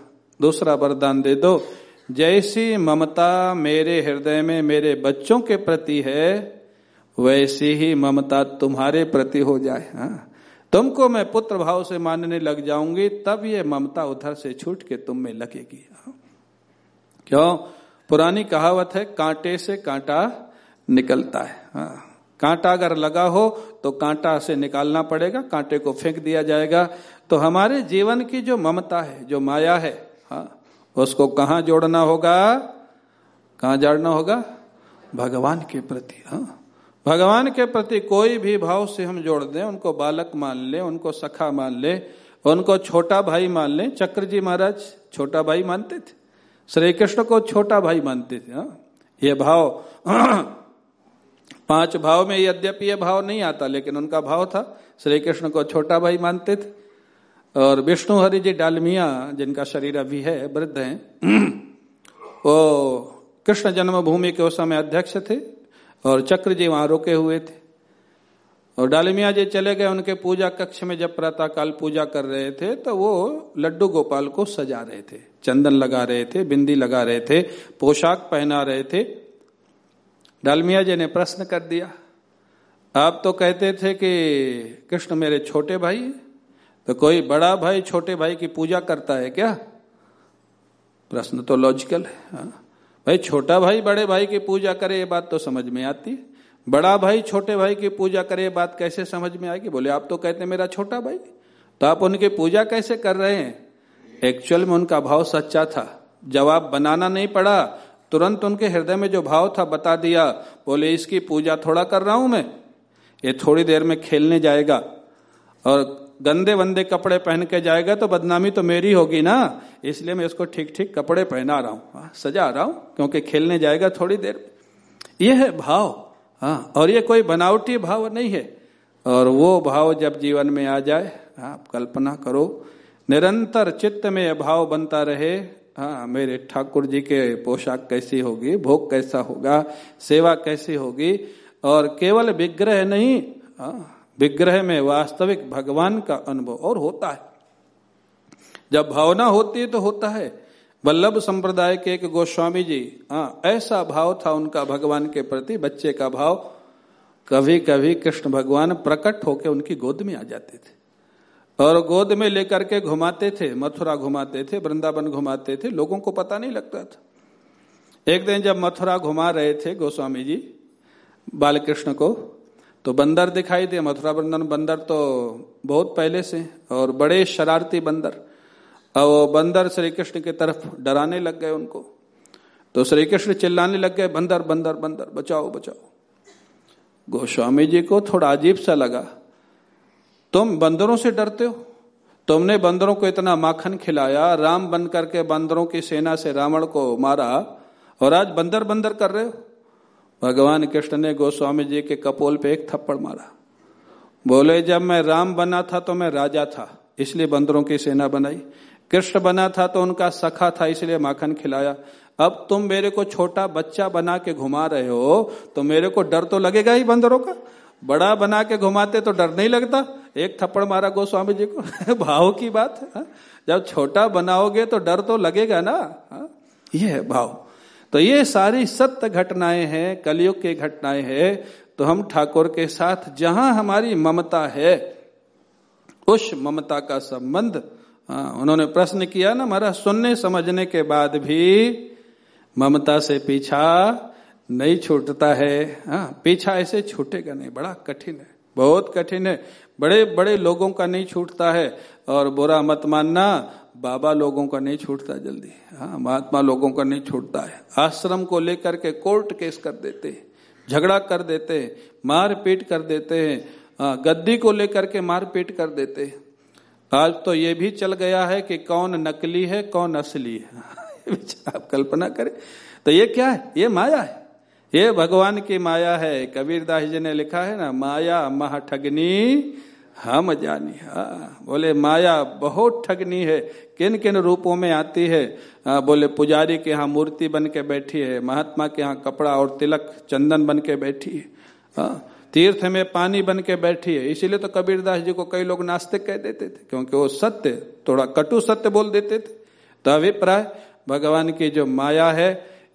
S1: दूसरा वरदान दे दो। जैसी ममता मेरे हृदय में मेरे बच्चों के प्रति है, वैसी ही ममता तुम्हारे प्रति हो जाए। हाँ। तुमको मैं पुत्र भाव से मानने लग जाऊँगी, तब ये ममता उधर से छूट के तुम में लगेगी। क्यों? पुरानी कहावत है, कांटे से कांटा निकलता है। हाँ। कांटा अगर लगा हो तो कांटा से निकालना पड़ेगा, कांटे को फेंक दिया जाएगा। तो हमारे जीवन की जो ममता है, जो माया है हाँ उसको कहा जोड़ना होगा? कहा जोड़ना होगा? भगवान के प्रति हाँ। भगवान के प्रति कोई भी भाव से हम जोड़ दें, उनको बालक मान ले, उनको सखा मान ले, उनको छोटा भाई मान ले, चक्र जी महाराज छोटा भाई मानते थे? श्री कृष्ण को छोटा भाई मानते थे, हा? ये भाव, पाँच भाव में यद्यपि ये भाव नहीं आता, लेकिन उनका भाव था। श्री कृष्ण को छोटा भाई मानते थे। और विष्णु हरि जी डालमिया, जिनका शरीर अभी है, वृद्ध हैं, वो कृष्ण जन्मभूमि के उस समय अध्यक्ष थे। और चक्र जी वहाँ रुके हुए थे। और डालमिया जी चले गए, उनके पूजा कक्ष में जब प्रातः काल पूजा कर रहे थे तो वो लड्डू गोपाल को सजा रहे थे। चंदन लगा रहे थे, बिंदी लगा रहे थे, पोशाक पहना रहे थे। डालमिया जी ने प्रश्न कर दिया, आप तो कहते थे कि कृष्ण मेरे छोटे भाई तो कोई बड़ा भाई छोटे भाई की पूजा करता है क्या? प्रश्न तो लॉजिकल है हाँ। भाई, छोटा भाई, बड़े भाई की पूजा करे, ये बात तो समझ में आती है। बड़ा भाई, छोटे भाई की पूजा करे, ये बात कैसे समझ में आएगी? बोले, आप तो कहते मेरा छोटा भाई। तो आप उनकी पूजा कैसे कर रहे हैं? एक्चुअल में उनका भाव सच्चा था। जवाब बनाना नहीं पड़ा, तुरंत उनके हृदय में जो भाव था, बता दिया, बोले, इसकी पूजा थोड़ा कर रहा हूँ मैं। ये थोड़ी देर में खेलने जाएगा। और गंदे वंदे कपड़े पहन के जाएगा तो बदनामी तो मेरी होगी ना। इसलिए मैं उसको ठीक ठीक कपड़े पहना रहा हूँ। हाँ, सजा रहा हूँ क्योंकि खेलने जाएगा थोड़ी देर। यह है भाव हाँ और ये कोई बनावटी भाव नहीं है। और वो भाव जब जीवन में आ जाए आप कल्पना करो निरंतर चित्त में यह भाव बनता रहे हाँ मेरे ठाकुर जी के पोशाक कैसी होगी भोग कैसा होगा सेवा कैसी होगी और केवल विग्रह नहीं हाँ विग्रह में वास्तविक भगवान का अनुभव और होता है। जब भावना होती है तो होता है। वल्लभ संप्रदाय के एक गोस्वामी जी हाँ ऐसा भाव था उनका भगवान के प्रति, बच्चे का भाव। कभी कभी कृष्ण भगवान प्रकट होकर उनकी गोद में आ जाते थे और गोद में लेकर के घुमाते थे, मथुरा घुमाते थे, वृंदावन घुमाते थे, लोगों को पता नहीं लगता था। एक दिन जब मथुरा घुमा रहे थे गोस्वामी जी, बालकृष्ण को तो बंदर दिखाई दे मथुरा वृंदन बंदर तो बहुत पहले से, और बड़े शरारती बंदर। और बंदर श्री कृष्ण की तरफ़ डराने लग गए उनको। तो श्री कृष्ण चिल्लाने लग गए, बंदर बंदर बंदर, बचाओ बचाओ। गोस्वामी जी को थोड़ा अजीब सा लगा, तुम बंदरों से डरते हो? तुमने बंदरों को इतना माखन खिलाया, राम बन करके बंदरों की सेना से रावण को मारा, और आज बंदर बंदर कर रहे हो? भगवान कृष्ण ने गोस्वामी जी के कपोल पे एक थप्पड़ मारा। बोले, जब मैं राम बना था तो मैं राजा था, इसलिए बंदरों की सेना बनाई। कृष्ण बना था तो उनका सखा था, इसलिए माखन खिलाया। अब तुम मेरे को छोटा बच्चा बना के घुमा रहे हो तो मेरे को डर तो लगेगा ही बंदरों का। बड़ा बना के घुमाते तो डर नहीं लगता। एक थप्पड़ मारा गोस्वामी जी को। भाव की बात है हाँ? जब छोटा बनाओगे तो डर तो लगेगा ना हाँ? ये है भाव। तो ये सारी सत्य घटनाएँ हैं, कलयुग की घटनाएँ हैं तो हम ठाकुर के साथ जहाँ हमारी ममता है, उस ममता का संबंध उन्होंने प्रश्न किया ना हमारा सुनने समझने के बाद भी ममता से पीछा नहीं छूटता है। हाँ पीछा ऐसे छूटेगा नहीं, बड़ा कठिन है, बहुत कठिन है। बड़े बड़े लोगों का नहीं छूटता है, और बुरा मत मानना बाबा लोगों का नहीं छूटता जल्दी। हाँ महात्मा लोगों का नहीं छूटता है। आश्रम को लेकर के कोर्ट केस कर देते हैं, झगड़ा कर देते हैं मार पीट कर देते हैं गद्दी को लेकर के मार पीट कर देते हैं। आज तो ये भी चल गया है कि कौन नकली है, कौन असली है। आप कल्पना करें। तो ये क्या है? ये माया है। ये भगवान की माया है। कबीर दास जी ने लिखा है ना, माया मह ठगनी हम जानी हा। बोले माया बहुत ठगनी है किन किन रूपों में आती है? आ, बोले पुजारी के यहाँ मूर्ति बन के बैठी है महात्मा के यहाँ कपड़ा और तिलक चंदन बन के बैठी है। आ, तीर्थ में पानी बन के बैठी है। इसीलिए तो कबीरदास जी को कई लोग नास्तिक कह देते थे क्योंकि वो सत्य थोड़ा कटु सत्य बोल देते थे। तो अभिप्राय भगवान की जो माया है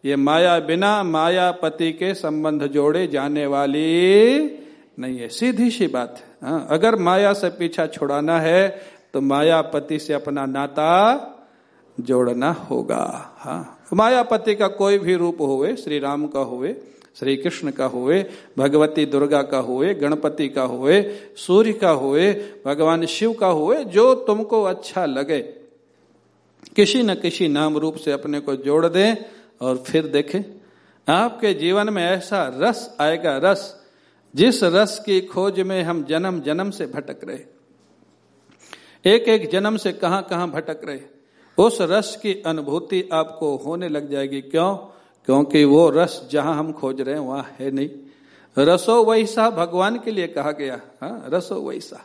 S1: ये माया बिना माया पति के संबंध जोड़े जाने वाली नहीं है। सीधी सी बात है हाँ, अगर माया से पीछा छुड़ाना है तो मायापति से अपना नाता जोड़ना होगा हाँ। मायापति का कोई भी रूप होवे श्री राम का होवे श्री कृष्ण का हुए भगवती दुर्गा का हुए गणपति का हुए सूर्य का हुए भगवान शिव का हुए जो तुमको अच्छा लगे किसी न किसी नाम रूप से अपने को जोड़ दें और फिर देखें। आपके जीवन में ऐसा रस आएगा रस जिस रस की खोज में हम जन्म जन्म से भटक रहे, एक एक जन्म से कहाँ कहाँ भटक रहे, उस रस की अनुभूति आपको होने लग जाएगी। क्यों? क्योंकि वो रस जहाँ हम खोज रहे हैं, वहाँ है नहीं। रसो वैसा भगवान के लिए कहा गया। हाँ रसो वैसा।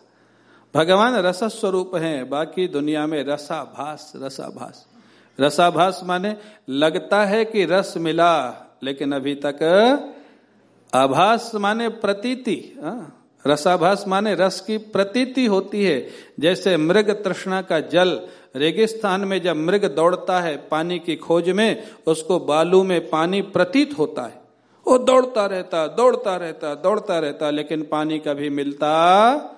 S1: भगवान रस स्वरूप है, बाकी दुनिया में रसाभास रसाभास। रसाभास माने लगता है कि रस मिला, लेकिन अभी तक आभास माने प्रतीति हाँ? रसाभास माने रस की प्रतीति होती है। जैसे मृग तृष्णा का जल रेगिस्तान में जब मृग दौड़ता है पानी की खोज में, उसको बालू में पानी प्रतीत होता है। वो दौड़ता रहता दौड़ता रहता दौड़ता रहता, लेकिन पानी कभी मिलता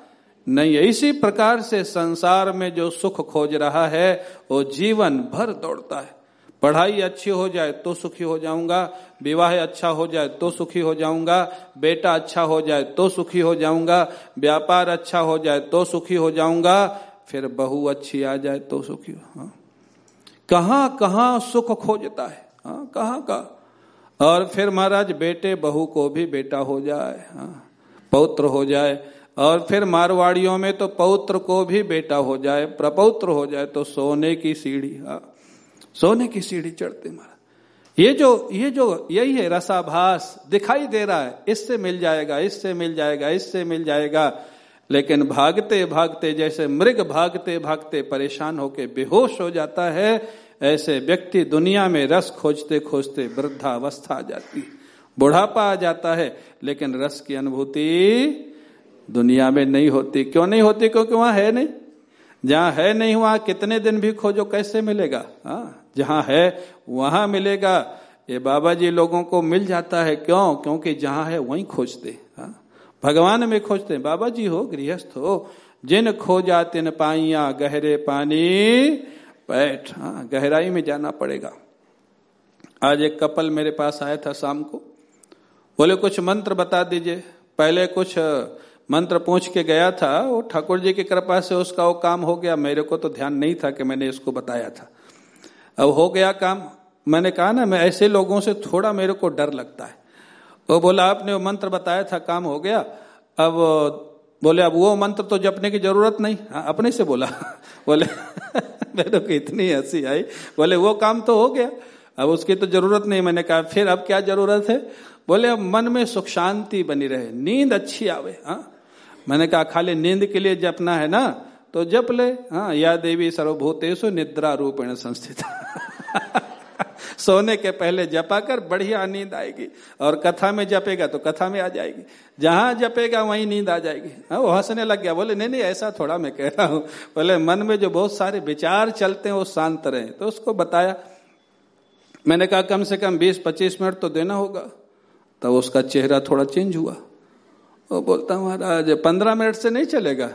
S1: नहीं है। इसी प्रकार से संसार में जो सुख खोज रहा है, वो जीवन भर दौड़ता है। पढ़ाई अच्छी हो जाए तो सुखी हो जाऊँगा, विवाह अच्छा हो जाए तो सुखी हो जाऊँगा, बेटा अच्छा हो जाए तो सुखी हो जाऊँगा, व्यापार अच्छा हो जाए तो सुखी हो जाऊँगा, फिर बहू अच्छी आ जाए तो सुखी हो? कहाँ कहाँ सुख खोजता है हाँ? कहाँ का और फिर महाराज, बेटे, बहू को भी बेटा हो जाए हाँ? पौत्र हो जाए और फिर मारवाड़ियों में तो पौत्र को भी बेटा हो जाए, प्रपौत्र हो जाए तो सोने की सीढ़ी हाँ सोने की सीढ़ी चढ़ते महाराज। ये जो ये जो, यही है रसाभास। दिखाई दे रहा है, इससे मिल जाएगा, इससे मिल जाएगा, इससे मिल जाएगा। लेकिन भागते भागते, जैसे मृग भागते भागते परेशान होके बेहोश हो जाता है, ऐसे व्यक्ति दुनिया में रस खोजते खोजते वृद्धावस्था आ जाती है। बुढ़ापा आ जाता है, लेकिन रस की अनुभूति दुनिया में नहीं होती। क्यों नहीं होती? क्योंकि वहाँ है नहीं। जहाँ है नहीं, वहाँ कितने दिन भी खोजो, कैसे मिलेगा? हाँ। जहाँ है, वहाँ मिलेगा। ये बाबा जी लोगों को मिल जाता है। क्यों? क्योंकि जहाँ है, वहीं खोजते हाँ भगवान में खोजते हैं। बाबा जी हो, गृहस्थ हो। जिन खोजा, तिन पाइया, गहरे पानी, बैठ हाँ गहराई में जाना पड़ेगा। आज एक कपल मेरे पास आया था शाम को। बोले, कुछ मंत्र बता दीजिए। पहले कुछ मंत्र पूछ के गया था। वो ठाकुर जी की कृपा से उसका वो काम हो गया। मेरे को तो ध्यान नहीं था कि मैंने इसको बताया था। अब हो गया काम। मैंने कहा ना, मैं ऐसे लोगों से थोड़ा मेरे को डर लगता है। वो बोला, आपने वो मंत्र बताया था, काम हो गया। अब बोले, अब वो मंत्र तो जपने की ज़रूरत नहीं। हाँ अपने से बोला। बोले मेरे को इतनी हँसी आई। बोले, वो काम तो हो गया। अब उसकी तो ज़रूरत नहीं। मैंने कहा, फिर अब क्या ज़रूरत है? बोले, अब मन में सुख शांति बनी रहे। नींद अच्छी आवे। हाँ? मैंने कहा, खाली नींद के लिए जपना है ना? तो जप ले। हाँ या देवी सर्वभूतेशु निद्रा रूपेण संस्थित। सोने के पहले जपा कर बढ़िया नींद आएगी। और कथा में जपेगा तो कथा में आ जाएगी। जहाँ जपेगा, वहीं नींद आ जाएगी। हाँ वो हंसने लग गया। बोले, नहीं नहीं, ऐसा थोड़ा मैं कह रहा हूँ। बोले, मन में जो बहुत सारे विचार चलते हैं, वो शांत रहे। तो उसको बताया। मैंने कहा, कम से कम बीस पच्चीस मिनट तो देना होगा। तब उसका चेहरा थोड़ा चेंज हुआ। वो बोलता, महाराज, पंद्रह मिनट से नहीं चलेगा।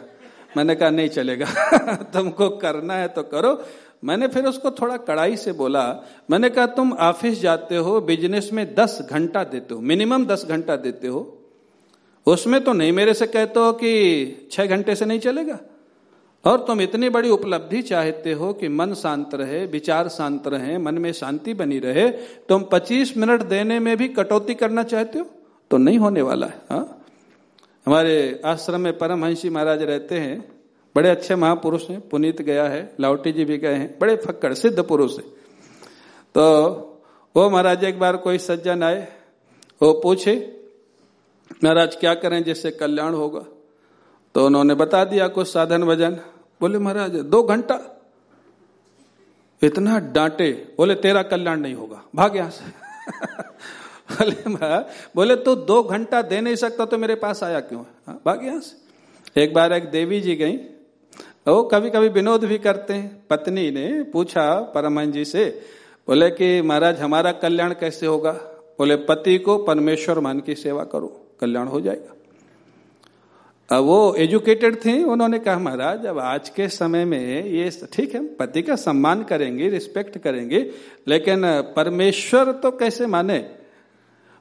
S1: मैंने कहा, नहीं चलेगा, तुमको करना है तो करो। मैंने फिर उसको थोड़ा कड़ाई से बोला, मैंने कहा, तुम ऑफ़िस जाते हो, बिज़नेस में दस घंटा देते हो, मिनिमम दस घंटा देते हो। उसमें तो नहीं मेरे से कहते हो कि छह घंटे से नहीं चलेगा। और तुम इतनी बड़ी उपलब्धि चाहते हो कि मन शांत रहे, विचार शांत रहे, मन में शांति बनी रहे, तुम 25 मिनट देने में भी कटौती करना चाहते हो? तो नहीं होने वाला है, हा? हमारे आश्रम में परमहंसी महाराज रहते हैं। बड़े अच्छे महापुरुष हैं, पुनीत गया है, लाउटी जी भी गए हैं। बड़े फक्कड़, सिद्ध पुरुष है। तो वो महाराज एक बार कोई सज्जन आए, वो पूछे, महाराज, क्या करें जिससे कल्याण होगा? तो उन्होंने बता दिया कुछ साधन भजन। बोले, महाराज, दो घंटा। इतना डांटे, बोले, तेरा कल्याण नहीं होगा। भाग यहाँ से। बोले बोले तू दो घंटा दे नहीं सकता तो मेरे पास आया क्यों? हाँ, भाग यहाँ से। एक बार एक देवी जी गई। वो कभी कभी विनोद भी करते हैं। पत्नी ने पूछा परमहन जी से बोले कि महाराज हमारा कल्याण कैसे होगा? बोले पति को परमेश्वर मान की सेवा करो कल्याण हो जाएगा। अब वो एजुकेटेड थे उन्होंने कहा महाराज अब आज के समय में ये ठीक है पति का सम्मान करेंगे रिस्पेक्ट करेंगे लेकिन परमेश्वर तो कैसे माने?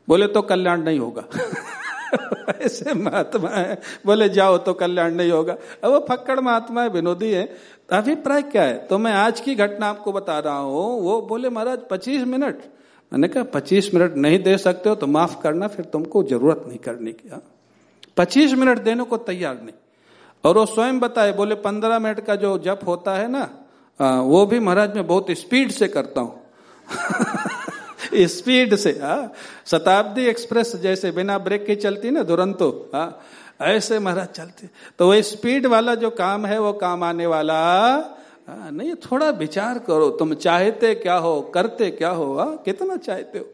S1: बोले तो कल्याण नहीं होगा। ऐसे महात्मा है। बोले, जाओ तो कल्याण नहीं होगा। अब वो फक्कड़ महात्मा है, विनोदी है। अभिप्राय क्या है? तो मैं आज की घटना आपको बता रहा हूँ। वो बोले, महाराज, पच्चीस मिनट। मैंने कहा, पच्चीस मिनट नहीं दे सकते हो तो माफ़ करना, फिर तुमको ज़रूरत नहीं करने की। हाँ। पच्चीस मिनट देने को तैयार नहीं। और वो स्वयं बताए, बोले, पंद्रह मिनट का जो जप होता है ना वो भी महाराज मैं बहुत स्पीड से करता हूँ। स्पीड से हा? शताब्दी एक्सप्रेस जैसे बिना ब्रेक की चलती ना दुरंतो हा? ऐसे महाराज चलते। तो वो स्पीड वाला जो काम है वो काम आने वाला आ, नहीं थोड़ा विचार करो। तुम चाहते क्या हो करते क्या हो आ? कितना चाहते हो?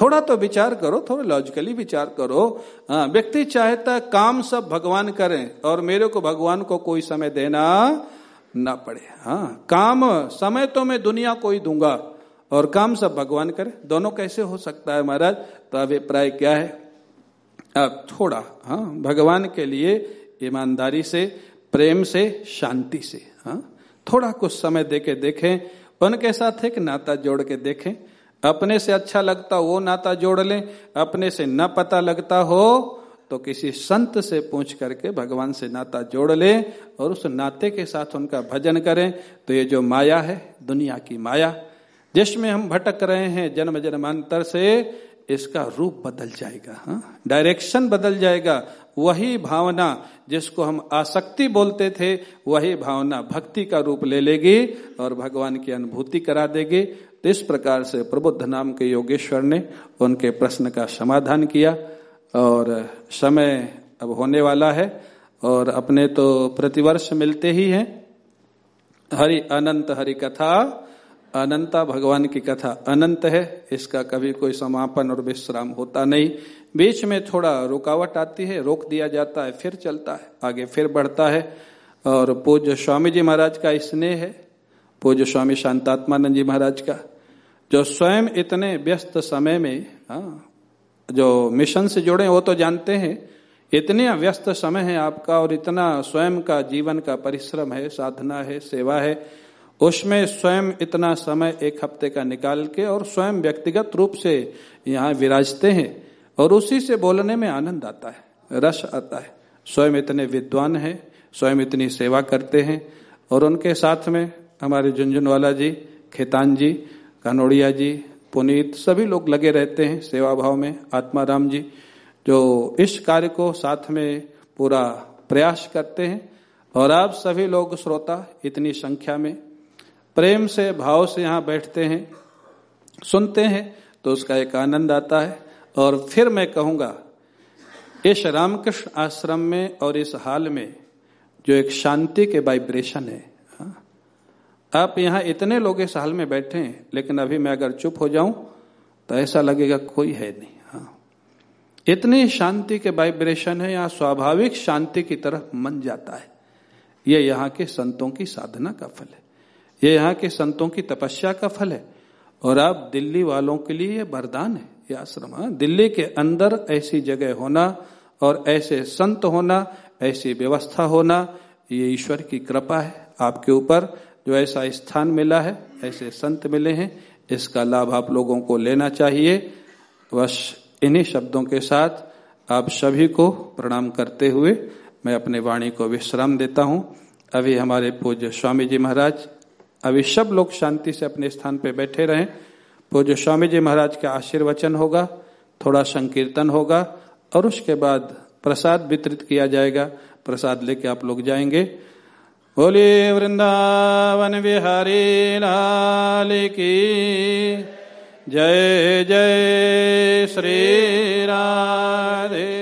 S1: थोड़ा तो विचार करो थोड़ा लॉजिकली विचार करो हाँ। व्यक्ति चाहता है काम सब भगवान करें और मेरे को भगवान को कोई समय देना ना पड़े हाँ। काम समय तो मैं दुनिया को ही दूँगा। और काम सब भगवान करे। दोनों कैसे हो सकता है महाराज? तो अभिप्राय क्या है? अब थोड़ा हाँ भगवान के लिए ईमानदारी से, प्रेम से, शांति से हाँ थोड़ा कुछ समय देके देखें। उनके साथ एक नाता जोड़ के देखें। अपने से अच्छा लगता वो नाता जोड़ लें। अपने से न पता लगता हो तो किसी संत से पूछ करके भगवान से नाता जोड़ लें और उस नाते के साथ उनका भजन करें। तो ये जो माया है, दुनिया की माया जिसमें हम भटक रहे हैं जन्म जन्मांतर से, इसका रूप बदल जाएगा, हा? डायरेक्शन बदल जाएगा। वही भावना जिसको हम आसक्ति बोलते थे, वही भावना भक्ति का रूप ले लेगी और भगवान की अनुभूति करा देगी। तो इस प्रकार से प्रबुद्ध नाम के योगेश्वर ने उनके प्रश्न का समाधान किया और समय अब होने वाला है और अपने तो प्रतिवर्ष मिलते ही हैं। हरि अनंत हरि कथा अनंता भगवान की कथा अनंत है इसका कभी कोई समापन और विश्राम होता नहीं। बीच में थोड़ा रुकावट आती है रोक दिया जाता है फिर चलता है आगे फिर बढ़ता है। और पूज्य स्वामी जी महाराज का स्नेह है पूज्य स्वामी शांतात्मानंद जी महाराज का जो स्वयं इतने व्यस्त समय में हाँ, जो मिशन से जुड़े वो तो जानते हैं इतने व्यस्त समय है आपका और इतना स्वयं का जीवन का परिश्रम है साधना है सेवा है उसमें स्वयं इतना समय एक हफ़्ते का निकाल के और स्वयं व्यक्तिगत रूप से यहाँ विराजते हैं और उसी से बोलने में आनंद आता है, रस आता है। स्वयं इतने विद्वान हैं, स्वयं इतनी सेवा करते हैं और उनके साथ में हमारे झुंझुनवाला जी, खेतान जी, कानोड़िया जी, पुनीत सभी लोग लगे रहते हैं सेवा भाव में। आत्माराम जी जो इस कार्य को साथ में पूरा प्रयास करते हैं और आप सभी लोग श्रोता इतनी संख्या में प्रेम से, भाव से यहाँ बैठते हैं, सुनते हैं तो उसका एक आनंद आता है। और फिर मैं कहूँगा, इस रामकृष्ण आश्रम में और इस हाल में जो एक शांति के वाइब्रेशन है आप यहाँ इतने लोग इस हाल में बैठे हैं, लेकिन अभी मैं अगर चुप हो जाऊँ तो ऐसा लगेगा कोई है नहीं हाँ। इतनी शांति के वाइब्रेशन है, यहाँ स्वाभाविक शांति की तरफ़ मन जाता है। ये यहाँ के संतों की साधना का फल है। ये यहाँ के संतों की तपस्या का फल है। और आप दिल्ली वालों के लिए ये वरदान है, ये आश्रम हाँ। दिल्ली के अंदर ऐसी जगह होना और ऐसे संत होना, ऐसी व्यवस्था होना, ये ईश्वर की कृपा है। आपके ऊपर जो ऐसा स्थान मिला है, ऐसे संत मिले हैं, इसका लाभ आप लोगों को लेना चाहिए। बस इन्हीं शब्दों के साथ आप सभी को प्रणाम करते हुए मैं अपने वाणी को विश्राम देता हूँ। अभी हमारे पूज्य स्वामी जी महाराज अभी सब लोग शांति से अपने स्थान पे बैठे रहें। पूज्य स्वामी जी महाराज का आशीर्वचन होगा, थोड़ा संकीर्तन होगा, और उसके बाद प्रसाद वितरित किया जाएगा। प्रसाद लेके आप लोग जाएँगे। बोले वृंदावन बिहारी लाल की जय जय श्री राधे।